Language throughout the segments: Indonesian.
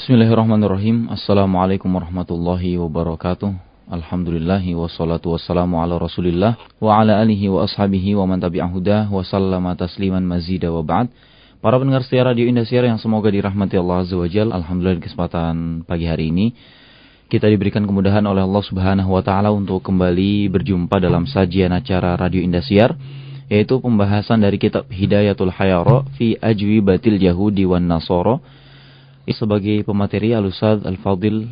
Bismillahirrahmanirrahim. Assalamualaikum warahmatullahi wabarakatuh. Alhamdulillahi wassalatu wassalamu ala rasulillah wa ala alihi wa ashabihi wa man tabi'ahudah wa tasliman mazida wa ba'd. Para pendengar setia Radio Indosiar yang semoga dirahmati Allah Azza wa Jal. Alhamdulillah di kesempatan pagi hari ini. Kita diberikan kemudahan oleh Allah Subhanahu wa taala untuk kembali berjumpa dalam sajian acara Radio Indosiar yaitu pembahasan dari kitab Hidayatul Hayara fi Ajwi Batil Yahudi wan Nasoro sebagai pemateri Al-Ustaz Al-Fadil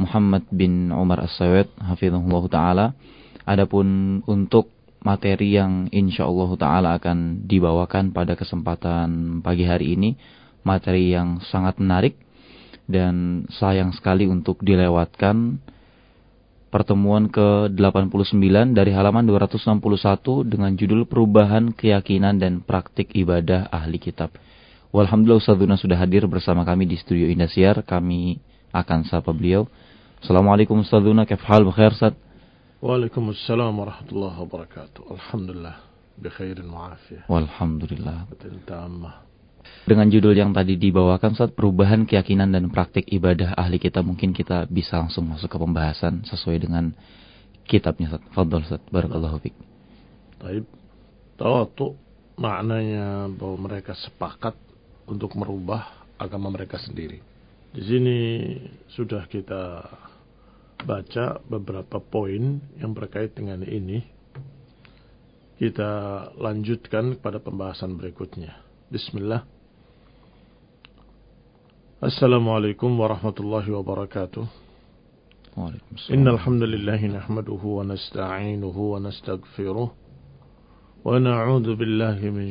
Muhammad bin Umar As-Sawed hafizahullah taala adapun untuk materi yang insya Allah Ta'ala akan dibawakan pada kesempatan pagi hari ini. Materi yang sangat menarik dan sayang sekali untuk dilewatkan pertemuan ke-89 dari halaman 261 dengan judul Perubahan Keyakinan dan Praktik Ibadah Ahli Kitab. Walhamdulillah Ustazuna sudah hadir bersama kami di studio Indasiar. Kami akan sapa beliau. Assalamualaikum Ustazuna, kefhal bukhair Ustaz? Waalaikumsalam warahmatullahi wabarakatuh. Alhamdulillah. Bikhairin wa'afiyah. Walhamdulillah. Dengan judul yang tadi dibawakan saat perubahan keyakinan dan praktik ibadah ahli kita mungkin kita bisa langsung masuk ke pembahasan sesuai dengan kitabnya Ustaz. Fadol Ustaz. Barakallahu fiik. Taib. Tawatu maknanya bahwa mereka sepakat untuk merubah agama mereka sendiri. Di sini sudah kita baca beberapa poin yang berkait dengan ini. Kita lanjutkan pada pembahasan berikutnya. Bismillah. Assalamualaikum warahmatullahi wabarakatuh. Innal hamdalillah nahmaduhu wa nasta'inuhu wa nastaghfiruh wa na'udzu billahi min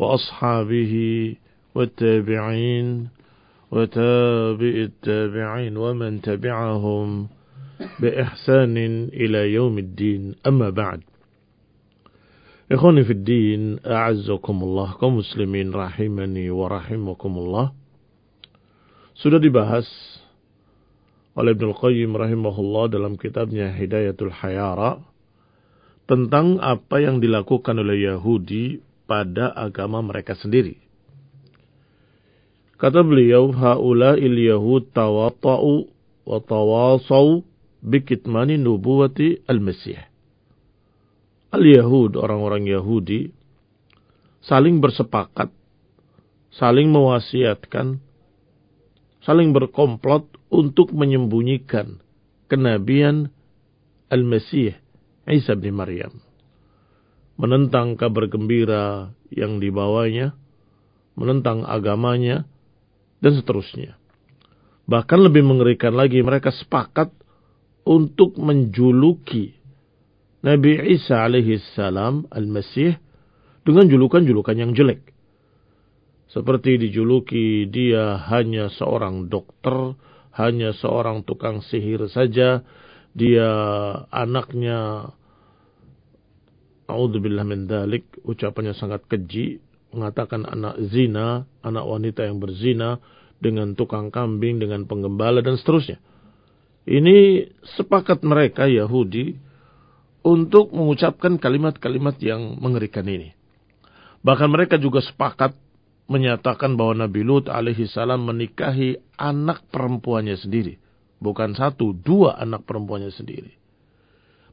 وأصحابه والتابعين وتابع التابعين ومن تبعهم بإحسان إلى يوم الدين. أما بعد إخواني في الدين أعزكم الله كمسلمين رحمني ورحمكم الله. Sudah dibahas oleh Ibnu Qayyim rahimahullah dalam kitabnya Hidayatul Hayara tentang apa yang dilakukan oleh Yahudi pada agama mereka sendiri. Kata beliau, haula yahud tawata'u wa tawasau bikitmani nubuwati al-Masih. Al-Yahud, orang-orang Yahudi, saling bersepakat, saling mewasiatkan, saling berkomplot untuk menyembunyikan kenabian Al-Masih Isa bin Maryam. Menentang kabar gembira yang dibawanya, menentang agamanya, dan seterusnya. Bahkan lebih mengerikan lagi mereka sepakat untuk menjuluki Nabi Isa alaihi salam al-Masih dengan julukan-julukan yang jelek. Seperti dijuluki dia hanya seorang dokter, hanya seorang tukang sihir saja, dia anaknya A'udzubillah min dalik, ucapannya sangat keji, mengatakan anak zina, anak wanita yang berzina dengan tukang kambing, dengan penggembala dan seterusnya. Ini sepakat mereka Yahudi untuk mengucapkan kalimat-kalimat yang mengerikan ini. Bahkan mereka juga sepakat menyatakan bahwa Nabi Lut alaihi salam menikahi anak perempuannya sendiri. Bukan satu, dua anak perempuannya sendiri.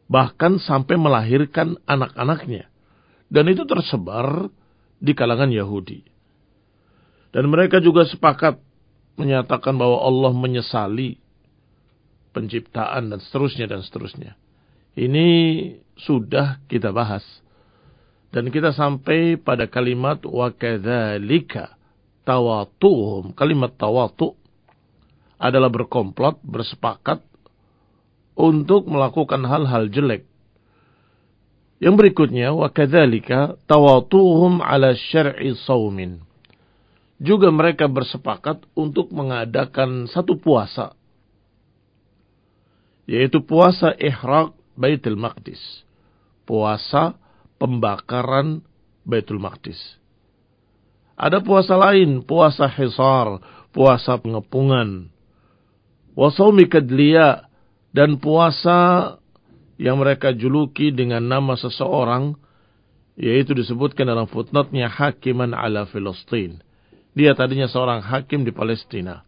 Bahkan sampai melahirkan anak-anaknya. Dan itu tersebar di kalangan Yahudi. Dan mereka juga sepakat menyatakan bahwa Allah menyesali penciptaan dan seterusnya dan seterusnya. Ini sudah kita bahas. Dan kita sampai pada kalimat wa kadzalika tawatuhum. Kalimat tawatu adalah berkomplot, bersepakat untuk melakukan hal-hal jelek. Yang berikutnya wa kadzalika tawatuhum ala syar'i saumin. juga mereka bersepakat untuk mengadakan satu puasa. Yaitu puasa ihraq Baitul Maqdis. Puasa pembakaran Baitul Maqdis. Ada puasa lain, puasa hisar, puasa pengepungan. Wasaumi kadliya dan puasa yang mereka juluki dengan nama seseorang yaitu disebutkan dalam footnote-nya Hakiman ala Filistin. Dia tadinya seorang hakim di Palestina.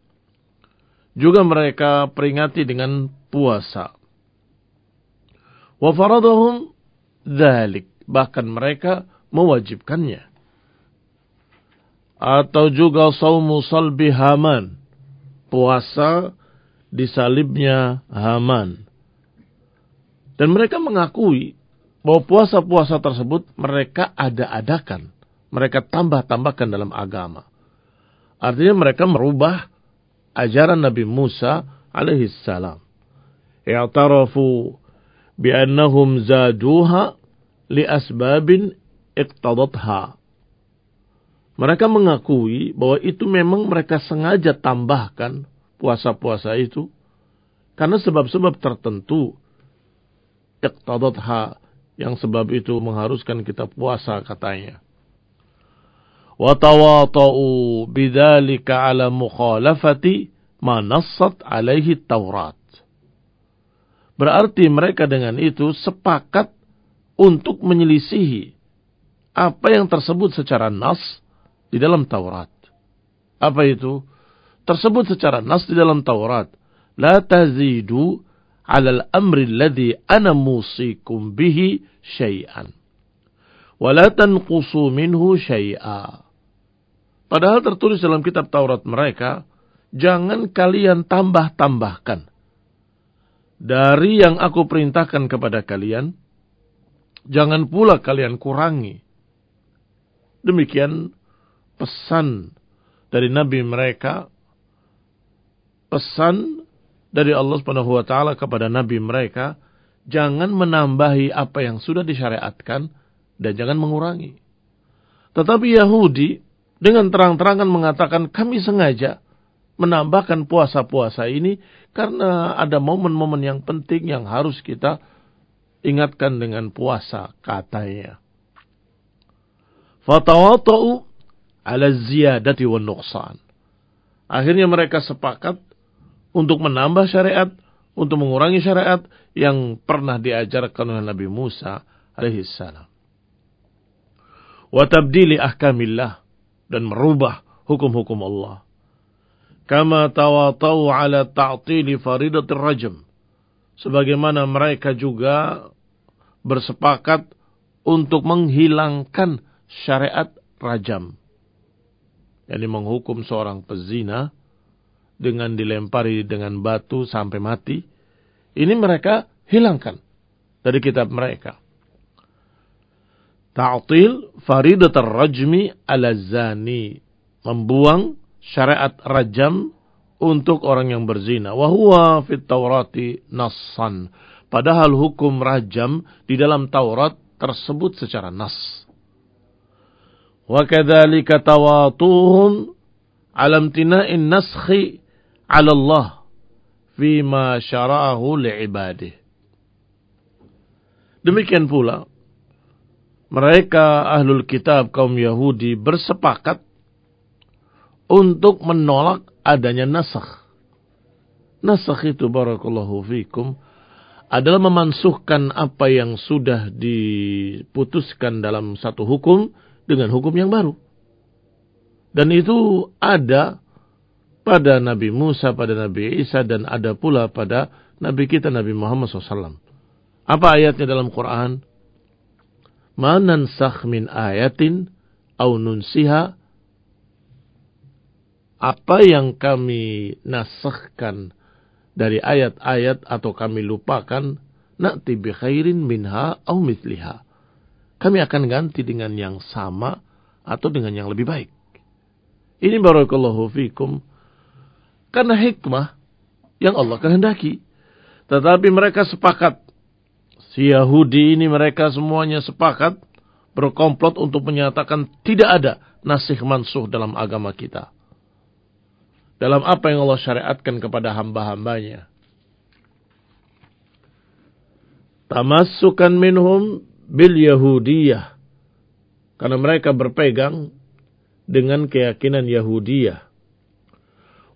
Juga mereka peringati dengan puasa. Wa faradahum dhalik. Bahkan mereka mewajibkannya. Atau juga saumu salbi Haman. Puasa disalibnya Haman. Dan mereka mengakui bahwa puasa-puasa tersebut mereka ada-adakan. Mereka tambah-tambahkan dalam agama. Artinya mereka merubah ajaran Nabi Musa alaihi salam. I'tarafu bi'annahum zaduha li asbabin iqtadatha. Mereka mengakui bahwa itu memang mereka sengaja tambahkan puasa-puasa itu karena sebab-sebab tertentu iqtadatha yang sebab itu mengharuskan kita puasa katanya. Wa tawata'u bidzalika 'ala mukhalafati ma nassat 'alaihi Taurat. Berarti mereka dengan itu sepakat untuk menyelisihi apa yang tersebut secara nas di dalam Taurat. Apa itu? Tersebut secara nas di dalam Taurat. La tazidu ala al-amri alladhi ana musikum bihi syai'an. Wa la tanqusu minhu syai'a. Padahal tertulis dalam kitab Taurat mereka, jangan kalian tambah-tambahkan. Dari yang aku perintahkan kepada kalian, jangan pula kalian kurangi. Demikian pesan dari Nabi mereka, pesan dari Allah Subhanahu wa taala kepada nabi mereka, jangan menambahi apa yang sudah disyariatkan dan jangan mengurangi. Tetapi Yahudi dengan terang-terangan mengatakan kami sengaja menambahkan puasa-puasa ini karena ada momen-momen yang penting yang harus kita ingatkan dengan puasa katanya. Fatawata'u ala ziyadati wa nuqsan. Akhirnya mereka sepakat untuk menambah syariat, untuk mengurangi syariat yang pernah diajarkan oleh Nabi Musa alaihissalam. Wa tabdili ahkamillah dan merubah hukum-hukum Allah. Kama tawatau ala ta'tili faridatir rajam. Sebagaimana mereka juga bersepakat untuk menghilangkan syariat rajam. Yang menghukum seorang pezina dengan dilempari dengan batu sampai mati. Ini mereka hilangkan dari kitab mereka ta'til faridat rajmi ala zani membuang syariat rajam untuk orang yang berzina wa huwa fit taurati nassan padahal hukum rajam di dalam Taurat tersebut secara nas wa kadzalika tawatuhum alam tina'in naskhi ala Allah fima syara'ahu li'ibadih demikian pula mereka ahlul kitab kaum Yahudi bersepakat untuk menolak adanya nasakh. Nasakh itu barakallahu fikum adalah memansuhkan apa yang sudah diputuskan dalam satu hukum dengan hukum yang baru. Dan itu ada pada Nabi Musa, pada Nabi Isa, dan ada pula pada Nabi kita Nabi Muhammad SAW. Apa ayatnya dalam Quran? manansakh min ayatin au nunsiha apa yang kami nasahkan dari ayat-ayat atau kami lupakan na'ti bi khairin minha au mithliha kami akan ganti dengan yang sama atau dengan yang lebih baik ini barakallahu fikum karena hikmah yang Allah kehendaki tetapi mereka sepakat Si Yahudi ini mereka semuanya sepakat berkomplot untuk menyatakan tidak ada nasih mansuh dalam agama kita. Dalam apa yang Allah syariatkan kepada hamba-hambanya. Tamassukan minhum bil Yahudiyah. Karena mereka berpegang dengan keyakinan Yahudiyah.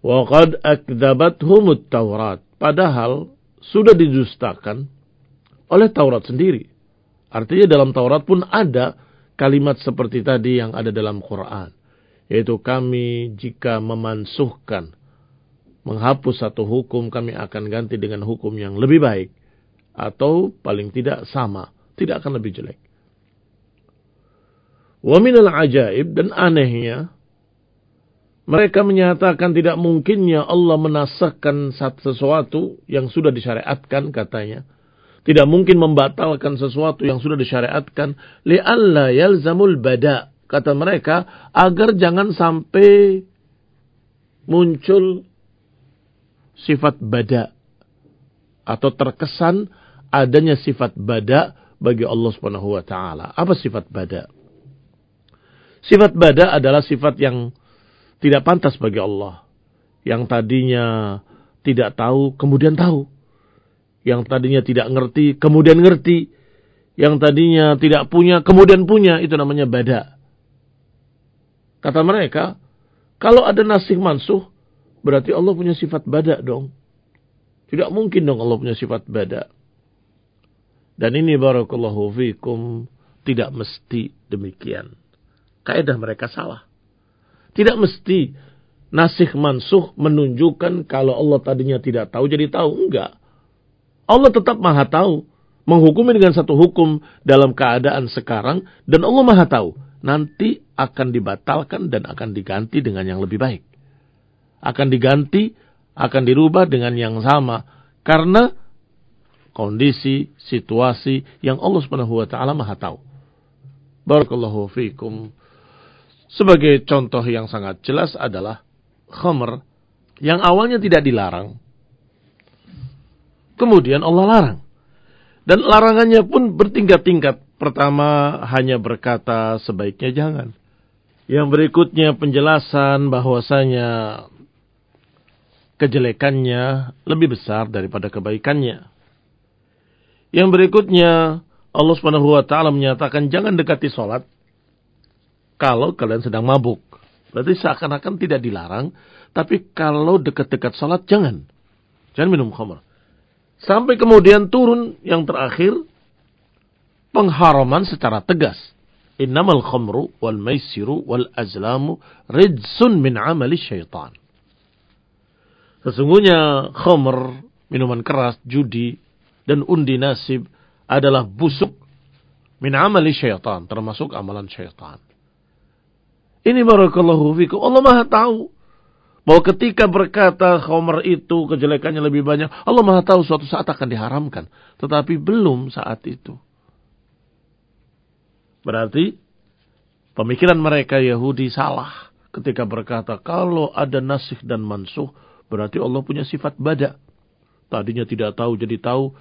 Wa qad akdzabathumut Taurat. Padahal sudah didustakan oleh Taurat sendiri. Artinya dalam Taurat pun ada kalimat seperti tadi yang ada dalam Quran. Yaitu kami jika memansuhkan, menghapus satu hukum, kami akan ganti dengan hukum yang lebih baik. Atau paling tidak sama, tidak akan lebih jelek. Wa minal ajaib dan anehnya mereka menyatakan tidak mungkinnya Allah menasahkan sesuatu yang sudah disyariatkan katanya. Tidak mungkin membatalkan sesuatu yang sudah disyariatkan. Li'alla yalzamul bada. Kata mereka, agar jangan sampai muncul sifat bada. Atau terkesan adanya sifat bada bagi Allah Subhanahu wa taala. Apa sifat bada? Sifat bada adalah sifat yang tidak pantas bagi Allah. Yang tadinya tidak tahu, kemudian tahu. Yang tadinya tidak ngerti, kemudian ngerti. Yang tadinya tidak punya, kemudian punya. Itu namanya bada. Kata mereka, kalau ada nasih mansuh, berarti Allah punya sifat bada dong. Tidak mungkin dong Allah punya sifat bada. Dan ini barakallahu fikum tidak mesti demikian kaidah mereka salah. Tidak mesti nasih mansuh menunjukkan kalau Allah tadinya tidak tahu jadi tahu. Enggak. Allah tetap maha tahu. Menghukumi dengan satu hukum dalam keadaan sekarang. Dan Allah maha tahu. Nanti akan dibatalkan dan akan diganti dengan yang lebih baik. Akan diganti, akan dirubah dengan yang sama. Karena kondisi, situasi yang Allah ta'ala maha tahu. Barakallahu fiikum. Sebagai contoh yang sangat jelas adalah khamr yang awalnya tidak dilarang. Kemudian Allah larang. Dan larangannya pun bertingkat-tingkat. Pertama hanya berkata sebaiknya jangan. Yang berikutnya penjelasan bahwasanya kejelekannya lebih besar daripada kebaikannya. Yang berikutnya Allah taala menyatakan jangan dekati salat kalau kalian sedang mabuk. Berarti seakan-akan tidak dilarang, tapi kalau dekat-dekat salat jangan. Jangan minum khamr. Sampai kemudian turun yang terakhir pengharaman secara tegas. Innamal khamru wal maisiru wal azlamu rijsun min amali syaitan. Sesungguhnya khamr, minuman keras, judi, dan undi nasib adalah busuk min amali syaitan, termasuk amalan syaitan. Ini barakallahu fikum. Allah Maha tahu bahwa ketika berkata khomer itu kejelekannya lebih banyak, Allah Maha tahu suatu saat akan diharamkan, tetapi belum saat itu. Berarti pemikiran mereka Yahudi salah ketika berkata kalau ada nasih dan mansuh berarti Allah punya sifat bada. Tadinya tidak tahu jadi tahu,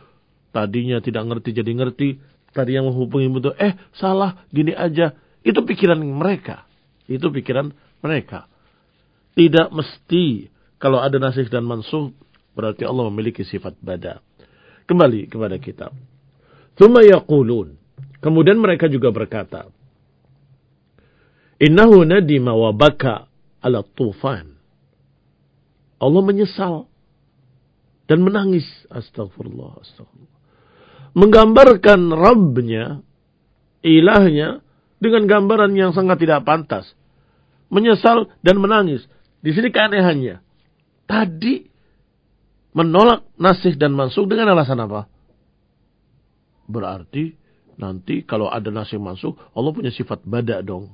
tadinya tidak ngerti jadi ngerti, tadi yang menghubungi itu eh salah gini aja. Itu pikiran mereka. Itu pikiran mereka. Tidak mesti kalau ada nasih dan mansuh berarti Allah memiliki sifat bada. Kembali kepada kitab. Thumma yaqulun. Kemudian mereka juga berkata, Innahu nadima wa baka ala tufan. Allah menyesal dan menangis. Astagfirullah, astagfirullah. Menggambarkan Rabbnya, ilahnya, dengan gambaran yang sangat tidak pantas menyesal dan menangis. Di sini keanehannya. Tadi menolak nasih dan mansuh dengan alasan apa? Berarti nanti kalau ada nasih mansuh, Allah punya sifat bada dong.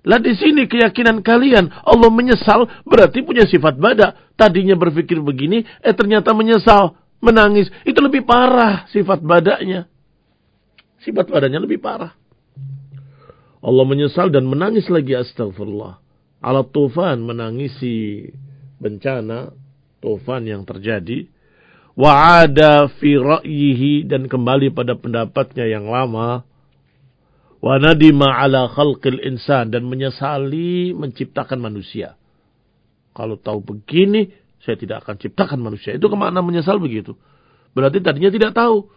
Lah di sini keyakinan kalian Allah menyesal berarti punya sifat bada. Tadinya berpikir begini, eh ternyata menyesal, menangis. Itu lebih parah sifat badanya. Sifat badanya lebih parah. Allah menyesal dan menangis lagi astagfirullah. Alat tufan menangisi bencana tufan yang terjadi. Wa'ada fi ra'yihi dan kembali pada pendapatnya yang lama. Wa nadima ala khalqil insan dan menyesali menciptakan manusia. Kalau tahu begini, saya tidak akan ciptakan manusia. Itu ke mana menyesal begitu. Berarti tadinya tidak tahu.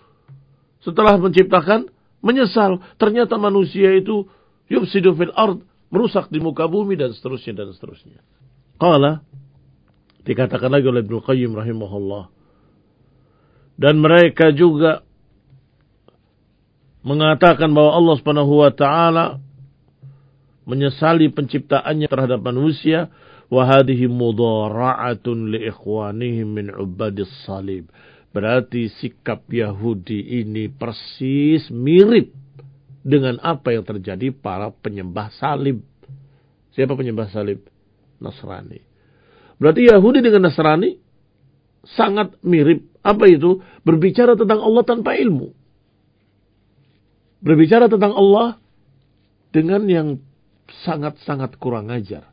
Setelah menciptakan, menyesal. Ternyata manusia itu yufsidu fil ard, merusak di muka bumi dan seterusnya dan seterusnya. Qala dikatakan lagi oleh Ibnu Qayyim rahimahullah. Dan mereka juga mengatakan bahwa Allah Subhanahu wa taala menyesali penciptaannya terhadap manusia wa hadhihi mudara'atun li ikhwanihim min ubadis salib. Berarti sikap Yahudi ini persis mirip dengan apa yang terjadi para penyembah salib. Siapa penyembah salib? Nasrani. Berarti Yahudi dengan Nasrani sangat mirip. Apa itu? Berbicara tentang Allah tanpa ilmu. Berbicara tentang Allah dengan yang sangat-sangat kurang ajar.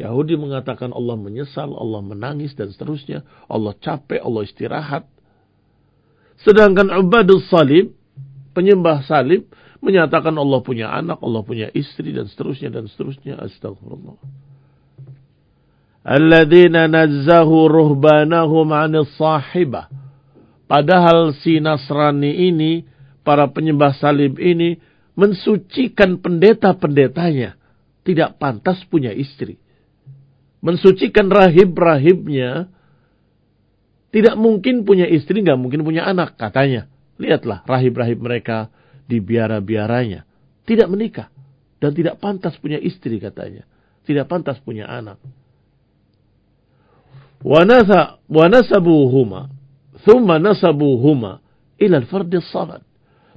Yahudi mengatakan Allah menyesal, Allah menangis dan seterusnya. Allah capek, Allah istirahat. Sedangkan Ubadul Salib, penyembah salib, menyatakan Allah punya anak, Allah punya istri dan seterusnya dan seterusnya. Astagfirullah. Alladzina nazzahu ruhbanahum 'anil sahibah. Padahal si Nasrani ini, para penyembah salib ini mensucikan pendeta-pendetanya. Tidak pantas punya istri mensucikan rahib-rahibnya, tidak mungkin punya istri, nggak mungkin punya anak, katanya. Lihatlah rahib-rahib mereka di biara-biaranya. Tidak menikah. Dan tidak pantas punya istri, katanya. Tidak pantas punya anak. Wanasabuhuma. Thumma nasabuhuma ilal fardis salat.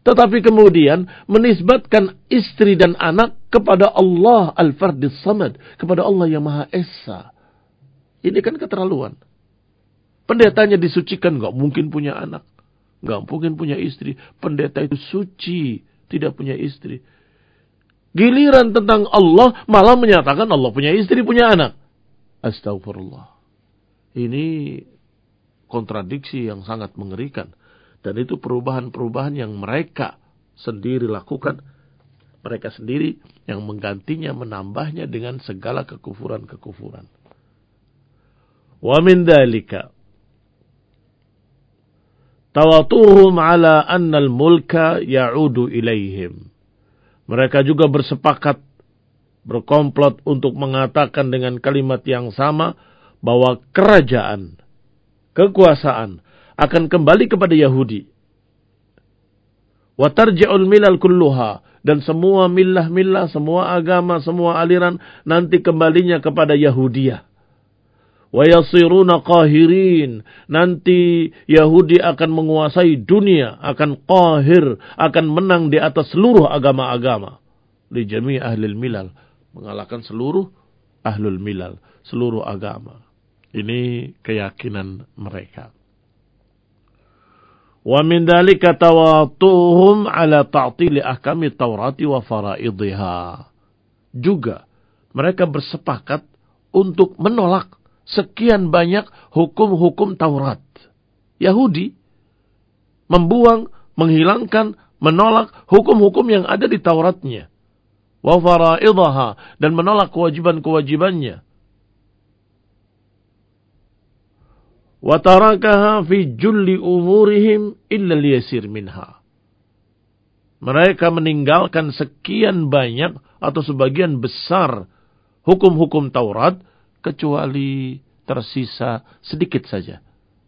Tetapi kemudian menisbatkan istri dan anak kepada Allah Al-Fardis Samad. Kepada Allah yang Maha Esa. Ini kan keterlaluan. Pendetanya disucikan, nggak mungkin punya anak. Nggak mungkin punya istri. Pendeta itu suci, tidak punya istri. Giliran tentang Allah malah menyatakan Allah punya istri, punya anak. Astagfirullah. Ini kontradiksi yang sangat mengerikan. Dan itu perubahan-perubahan yang mereka sendiri lakukan. Mereka sendiri yang menggantinya, menambahnya dengan segala kekufuran-kekufuran. Wa min dalika tawatuhum ala annal mulka ya'udu ilaihim. Mereka juga bersepakat berkomplot untuk mengatakan dengan kalimat yang sama bahwa kerajaan, kekuasaan akan kembali kepada Yahudi. Watarji'ul milal kulluha. Dan semua milah-milah, semua agama, semua aliran nanti kembalinya kepada Yahudiyah. Wayasiruna qahirin. Nanti Yahudi akan menguasai dunia, akan qahir, akan menang di atas seluruh agama-agama. Di jami ahli milal. Mengalahkan seluruh ahlul milal, seluruh agama. Ini keyakinan mereka. Wa min dhalika tawatuhum ala ta'tili ahkami Taurati wa faraidhiha. Juga mereka bersepakat untuk menolak sekian banyak hukum-hukum Taurat. Yahudi membuang, menghilangkan, menolak hukum-hukum yang ada di Tauratnya. Wa faraidhaha dan menolak kewajiban-kewajibannya. Watarakaha fi julli umurihim illa liyasir minha. Mereka meninggalkan sekian banyak atau sebagian besar hukum-hukum Taurat kecuali tersisa sedikit saja.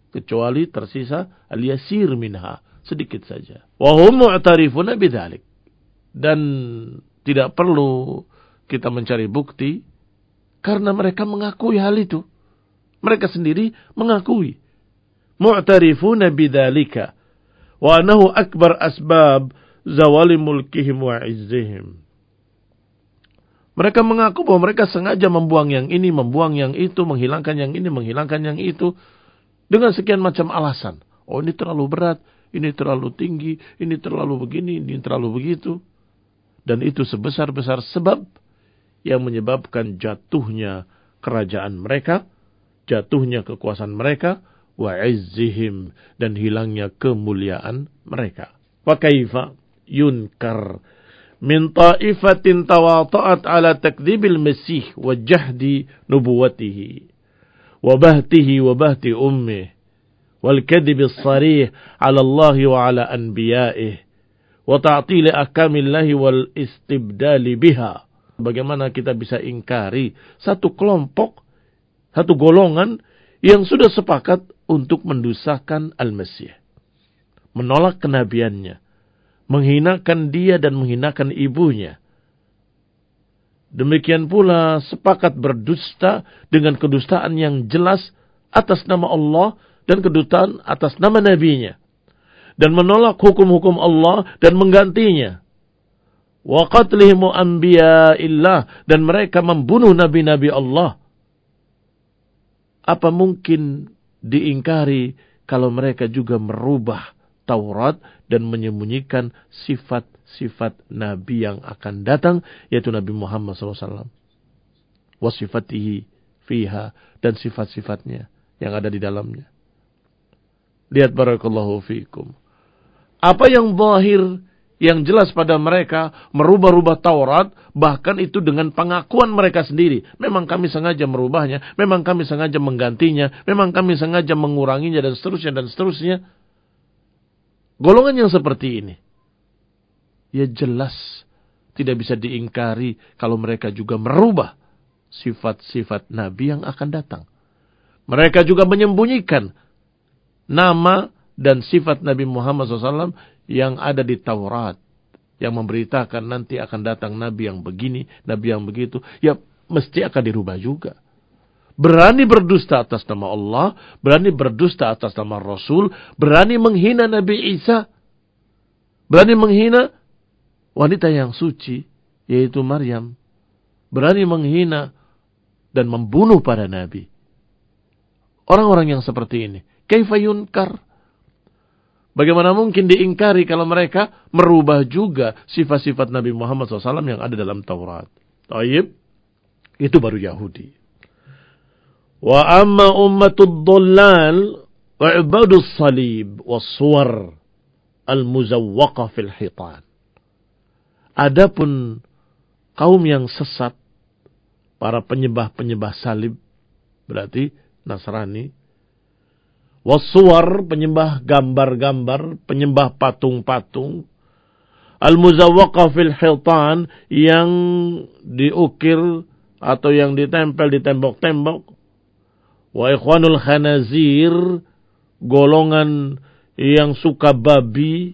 Kecuali tersisa al-yasir minha, sedikit saja. Wa hum mu'tarifuna bidzalik. Dan tidak perlu kita mencari bukti karena mereka mengakui hal itu. Mereka sendiri mengakui. Mu'tarifuna bidzalika. Wa anahu akbar asbab zawali mulkihim wa izzihim. Mereka mengaku bahwa mereka sengaja membuang yang ini, membuang yang itu, menghilangkan yang ini, menghilangkan yang itu. Dengan sekian macam alasan. Oh ini terlalu berat, ini terlalu tinggi, ini terlalu begini, ini terlalu begitu. Dan itu sebesar-besar sebab yang menyebabkan jatuhnya kerajaan mereka jatuhnya kekuasaan mereka, wa izzihim dan hilangnya kemuliaan mereka. Wa kaifa yunkar min ta'ifatin tawata'at ala takdzibil masih wa jahdi nubuwatihi wa bahtihi wa bahti ummih wal kadhib as-sarih ala Allah wa ala anbiya'ih wa ta'til ahkamillahi wal istibdali biha. Bagaimana kita bisa ingkari satu kelompok satu golongan yang sudah sepakat untuk mendusahkan Al-Masih menolak kenabiannya menghinakan dia dan menghinakan ibunya. Demikian pula sepakat berdusta dengan kedustaan yang jelas atas nama Allah dan kedustaan atas nama nabinya. Dan menolak hukum-hukum Allah dan menggantinya. Wa qatlihim anbiya'illah dan mereka membunuh nabi-nabi Allah. Apa mungkin diingkari kalau mereka juga merubah Taurat dan menyembunyikan sifat-sifat Nabi yang akan datang, yaitu Nabi Muhammad SAW. Wasifatihi fiha dan sifat-sifatnya yang ada di dalamnya. Lihat barakallahu fikum. Apa yang zahir yang jelas pada mereka merubah-rubah Taurat bahkan itu dengan pengakuan mereka sendiri. Memang kami sengaja merubahnya, memang kami sengaja menggantinya, memang kami sengaja menguranginya dan seterusnya dan seterusnya. Golongan yang seperti ini, ya jelas tidak bisa diingkari kalau mereka juga merubah sifat-sifat Nabi yang akan datang. Mereka juga menyembunyikan nama dan sifat Nabi Muhammad SAW yang ada di Taurat. Yang memberitakan nanti akan datang Nabi yang begini, Nabi yang begitu. Ya mesti akan dirubah juga berani berdusta atas nama Allah, berani berdusta atas nama Rasul, berani menghina Nabi Isa, berani menghina wanita yang suci, yaitu Maryam, berani menghina dan membunuh para nabi. Orang-orang yang seperti ini, kaifayunkar. Bagaimana mungkin diingkari kalau mereka merubah juga sifat-sifat Nabi Muhammad SAW yang ada dalam Taurat. Taib, itu baru Yahudi. Wa amma ummatud dhallal wa ibadus salib was-suwar al-muzawwaqa fil hitan. Adapun kaum yang sesat, para penyembah-penyembah salib, berarti Nasrani, wasuwar, penyembah gambar-gambar, penyembah patung-patung, al-muzawwaqa fil hitan, yang diukir atau yang ditempel di tembok-tembok, wa ikhwanul khanazir golongan yang suka babi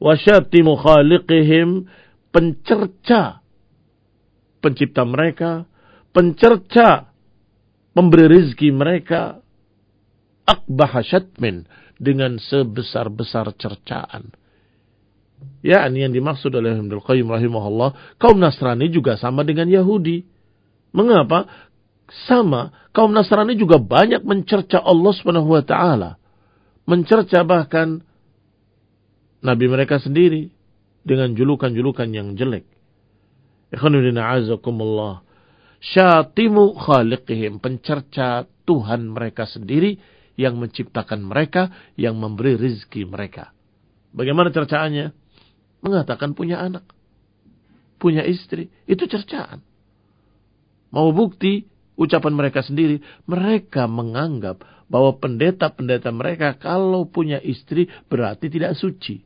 wa syatimu khaliqihim pencerca pencipta mereka pencerca pemberi rizki mereka akbah syatmin dengan sebesar-besar cercaan Ya, ini yang dimaksud oleh Ibnu Qayyim rahimahullah, kaum Nasrani juga sama dengan Yahudi. Mengapa? Sama kaum Nasrani juga banyak mencerca Allah Subhanahu wa taala. Mencerca bahkan nabi mereka sendiri dengan julukan-julukan yang jelek. Ikhwanudina azakumullah. Syatimu khaliqihim. Pencerca Tuhan mereka sendiri yang menciptakan mereka, yang memberi rizki mereka. Bagaimana cercaannya? Mengatakan punya anak. Punya istri. Itu cercaan. Mau bukti ucapan mereka sendiri, mereka menganggap bahwa pendeta-pendeta mereka kalau punya istri berarti tidak suci.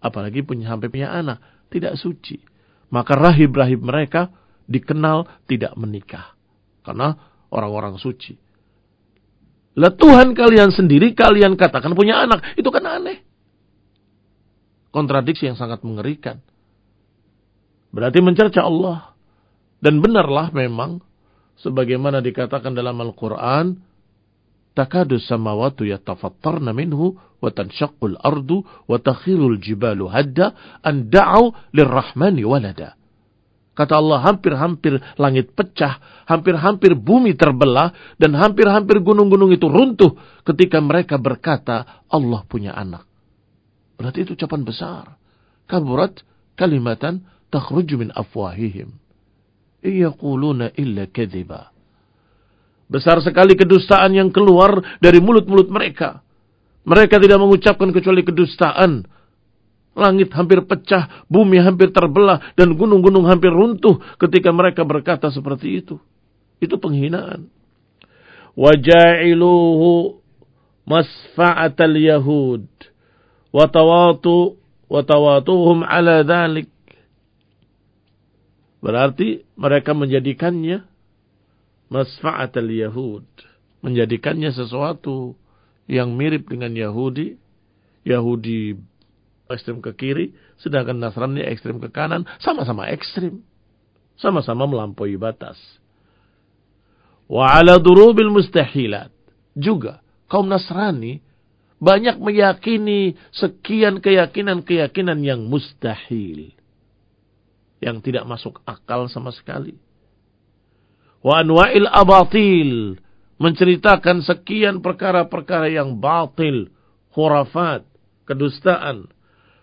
Apalagi punya sampai punya anak, tidak suci. Maka rahib-rahib mereka dikenal tidak menikah. Karena orang-orang suci. Lah Tuhan kalian sendiri kalian katakan punya anak, itu kan aneh. Kontradiksi yang sangat mengerikan. Berarti mencerca Allah. Dan benarlah memang sebagaimana dikatakan dalam Al-Quran, takadu samawatu yatafattarna minhu wa tanshaqqul ardu wa takhirul jibalu hadda an da'u lirrahmani walada. Kata Allah, hampir-hampir langit pecah, hampir-hampir bumi terbelah, dan hampir-hampir gunung-gunung itu runtuh ketika mereka berkata, Allah punya anak. Berarti itu ucapan besar. Kaburat kalimatan takhruju min afwahihim yaquluna illa kadhiba. Besar sekali kedustaan yang keluar dari mulut-mulut mereka. Mereka tidak mengucapkan kecuali kedustaan. Langit hampir pecah, bumi hampir terbelah, dan gunung-gunung hampir runtuh ketika mereka berkata seperti itu. Itu penghinaan. Waja'iluhu masfa'atal yahud. Watawatu, watawatuhum ala dhalik. Berarti mereka menjadikannya masfa'atal yahud. Menjadikannya sesuatu yang mirip dengan Yahudi. Yahudi ekstrim ke kiri, sedangkan Nasrani ekstrim ke kanan, sama-sama ekstrim. Sama-sama melampaui batas. Wa ala durubil mustahilat. Juga kaum Nasrani banyak meyakini sekian keyakinan-keyakinan yang mustahil. Yang tidak masuk akal sama sekali. Wa anwa'il abatil. Menceritakan sekian perkara-perkara yang batil. Khurafat. Kedustaan.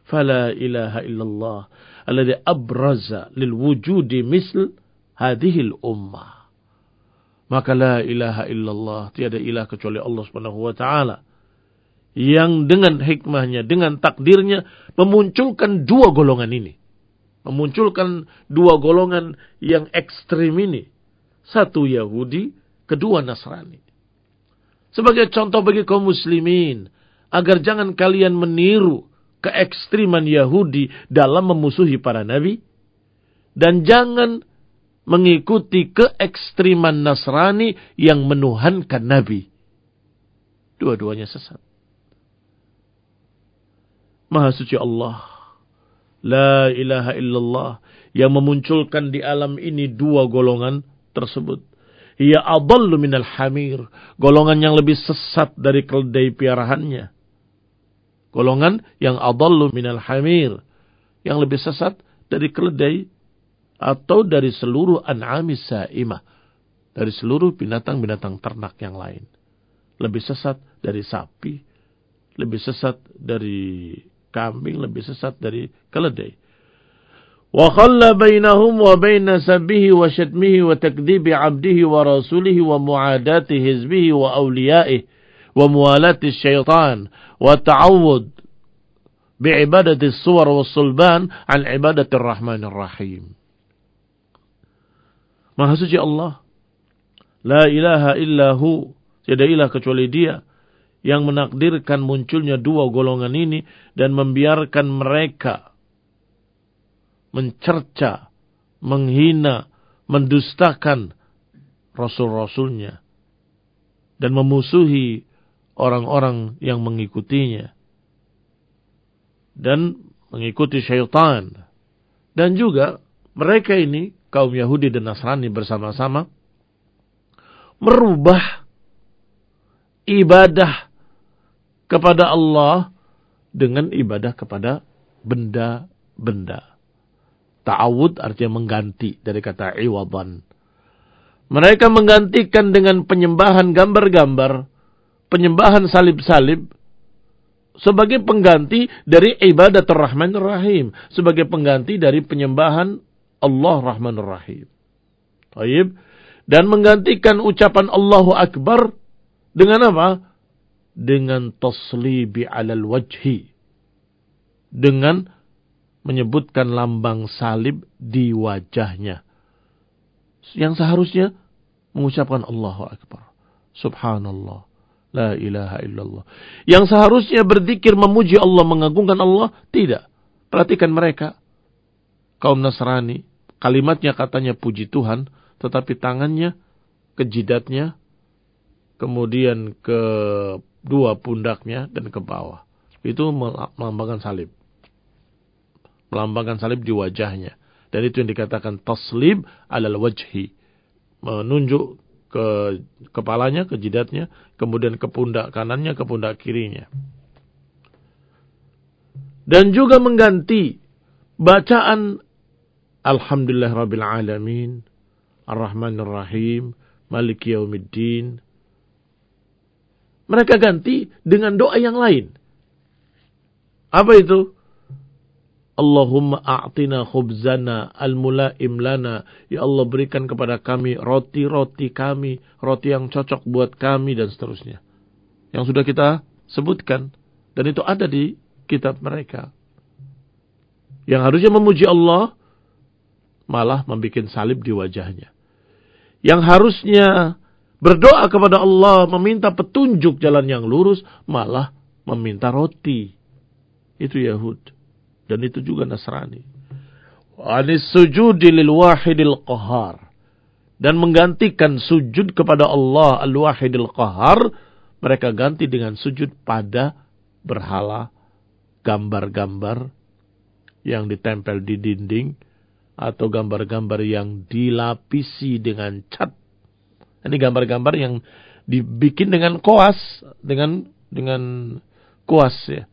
Fala ilaha illallah. Alladhi abraza lil wujudi misl hadihil ummah. Maka la ilaha illallah. Tiada ilah kecuali Allah subhanahu wa ta'ala yang dengan hikmahnya, dengan takdirnya memunculkan dua golongan ini. Memunculkan dua golongan yang ekstrim ini. Satu Yahudi, kedua Nasrani. Sebagai contoh bagi kaum muslimin, agar jangan kalian meniru keekstriman Yahudi dalam memusuhi para nabi, dan jangan mengikuti keekstriman Nasrani yang menuhankan nabi. Dua-duanya sesat. Maha suci Allah. La ilaha illallah. Yang memunculkan di alam ini dua golongan tersebut. Ia adallu minal hamir. Golongan yang lebih sesat dari keledai piarahannya. Golongan yang adallu minal hamir. Yang lebih sesat dari keledai. Atau dari seluruh an'amis sa'imah. Dari seluruh binatang-binatang ternak yang lain. Lebih sesat dari sapi. Lebih sesat dari kambing lebih sesat dari keledai. Wa khalla bainahum wa baina sabbihi wa syatmihi wa takdibi abdihi wa rasulihi wa muadati hizbihi wa awliyaihi wa mualati syaitan wa ta'awud bi'ibadati suwar wa sulban an ibadati rahmanir rahim. Maha suci Allah. La ilaha illahu. Tiada ilah kecuali dia yang menakdirkan munculnya dua golongan ini dan membiarkan mereka mencerca, menghina, mendustakan rasul-rasulnya dan memusuhi orang-orang yang mengikutinya dan mengikuti syaitan. Dan juga mereka ini kaum Yahudi dan Nasrani bersama-sama merubah ibadah kepada Allah dengan ibadah kepada benda-benda. Ta'awud artinya mengganti dari kata iwadan. Mereka menggantikan dengan penyembahan gambar-gambar, penyembahan salib-salib, sebagai pengganti dari ibadat Rahman Rahim. Sebagai pengganti dari penyembahan Allah Rahman Rahim. Taib. Dan menggantikan ucapan Allahu Akbar dengan apa? Dengan taslibi alal wajhi. Dengan menyebutkan lambang salib di wajahnya. Yang seharusnya mengucapkan Allahu Akbar. Subhanallah. La ilaha illallah. Yang seharusnya berzikir memuji Allah, mengagungkan Allah. Tidak. Perhatikan mereka. Kaum Nasrani. Kalimatnya katanya puji Tuhan. Tetapi tangannya, kejidatnya, kemudian ke dua pundaknya dan ke bawah. Itu melambangkan salib. Melambangkan salib di wajahnya. Dan itu yang dikatakan taslib alal wajhi. Menunjuk ke kepalanya, ke jidatnya, kemudian ke pundak kanannya, ke pundak kirinya. Dan juga mengganti bacaan Alhamdulillah Rabbil Alamin, Ar-Rahmanir Rahim, Malik Yaumiddin, mereka ganti dengan doa yang lain. Apa itu? Allahumma a'tina khubzana al-mulaim lana. Ya Allah berikan kepada kami roti-roti kami. Roti yang cocok buat kami dan seterusnya. Yang sudah kita sebutkan. Dan itu ada di kitab mereka. Yang harusnya memuji Allah malah membuat salib di wajahnya. Yang harusnya berdoa kepada Allah meminta petunjuk jalan yang lurus malah meminta roti. Itu Yahud dan itu juga Nasrani. Anis sujudi lil wahidil qahar dan menggantikan sujud kepada Allah al-wahidil qahar mereka ganti dengan sujud pada berhala gambar-gambar yang ditempel di dinding atau gambar-gambar yang dilapisi dengan cat. Ini gambar-gambar yang dibikin dengan koas, dengan dengan kuas ya.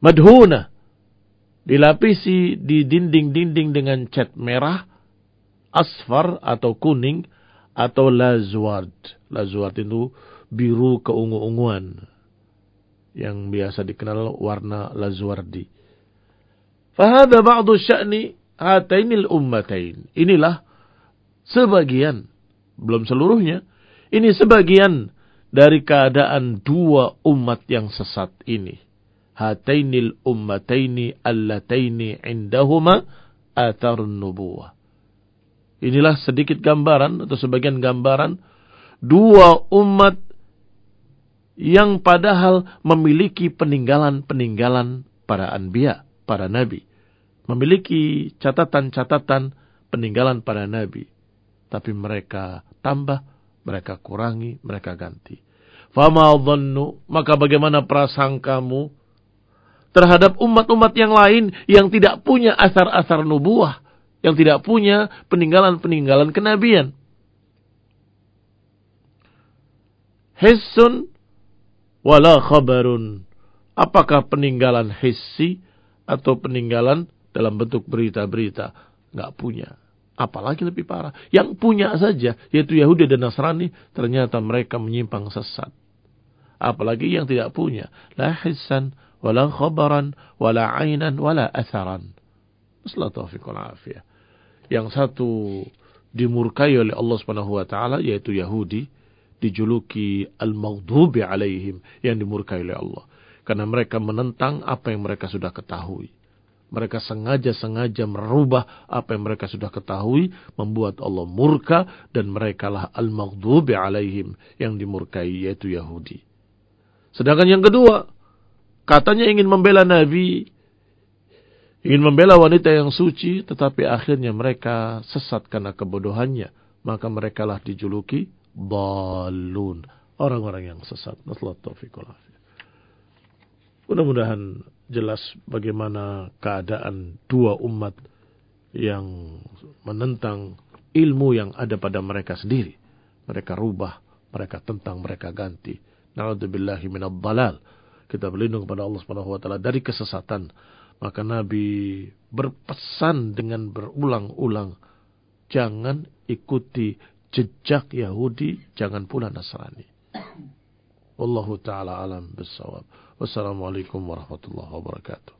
Madhuna dilapisi di dinding-dinding dengan cat merah, asfar atau kuning atau lazward. Lazward itu biru keungu-unguan yang biasa dikenal warna lazwardi. Fahada ba'du sya'ni hatainil ummatain. Inilah sebagian, belum seluruhnya, ini sebagian dari keadaan dua umat yang sesat ini. Hatainil ummataini allataini indahuma atharun nubuwah. Inilah sedikit gambaran atau sebagian gambaran dua umat yang padahal memiliki peninggalan-peninggalan para anbiya, para nabi memiliki catatan-catatan peninggalan para nabi. Tapi mereka tambah, mereka kurangi, mereka ganti. Fama dhannu, maka bagaimana prasangkamu terhadap umat-umat yang lain yang tidak punya asar-asar nubuah, yang tidak punya peninggalan-peninggalan kenabian. Hissun wala khabarun. Apakah peninggalan hissi atau peninggalan dalam bentuk berita-berita. Nggak punya. Apalagi lebih parah. Yang punya saja, yaitu Yahudi dan Nasrani, ternyata mereka menyimpang sesat. Apalagi yang tidak punya. La hisan, wala khabaran, wala ainan, wala afiyah. Yang satu dimurkai oleh Allah Subhanahu wa taala yaitu Yahudi dijuluki al-maghdubi alaihim yang dimurkai oleh Allah karena mereka menentang apa yang mereka sudah ketahui. Mereka sengaja-sengaja merubah apa yang mereka sudah ketahui, membuat Allah murka dan merekalah al-maghdubi alaihim yang dimurkai yaitu Yahudi. Sedangkan yang kedua, katanya ingin membela Nabi, ingin membela wanita yang suci, tetapi akhirnya mereka sesat karena kebodohannya. Maka merekalah dijuluki balun. Orang-orang yang sesat. Mudah-mudahan jelas bagaimana keadaan dua umat yang menentang ilmu yang ada pada mereka sendiri. Mereka rubah, mereka tentang, mereka ganti. Na'udzubillahi minad dalal. Kita berlindung kepada Allah Subhanahu wa taala dari kesesatan. Maka Nabi berpesan dengan berulang-ulang, jangan ikuti jejak Yahudi, jangan pula Nasrani. Wallahu taala alam bisawab. Wassalamualaikum warahmatullahi wabarakatuh.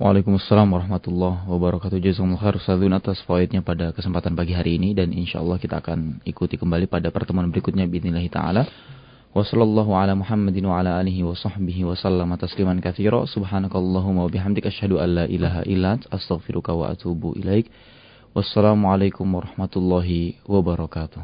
Waalaikumsalam warahmatullahi wabarakatuh. Jazakumullah khair Ustazun atas faidnya pada kesempatan pagi hari ini dan insya Allah kita akan ikuti kembali pada pertemuan berikutnya bismillah taala. Wassallallahu ala Muhammadin wa ala alihi wa sahbihi wa sallama tasliman katsira. Subhanakallahumma wa bihamdika asyhadu an la ilaha illa anta astaghfiruka wa atubu ilaik. Wassalamualaikum warahmatullahi wabarakatuh.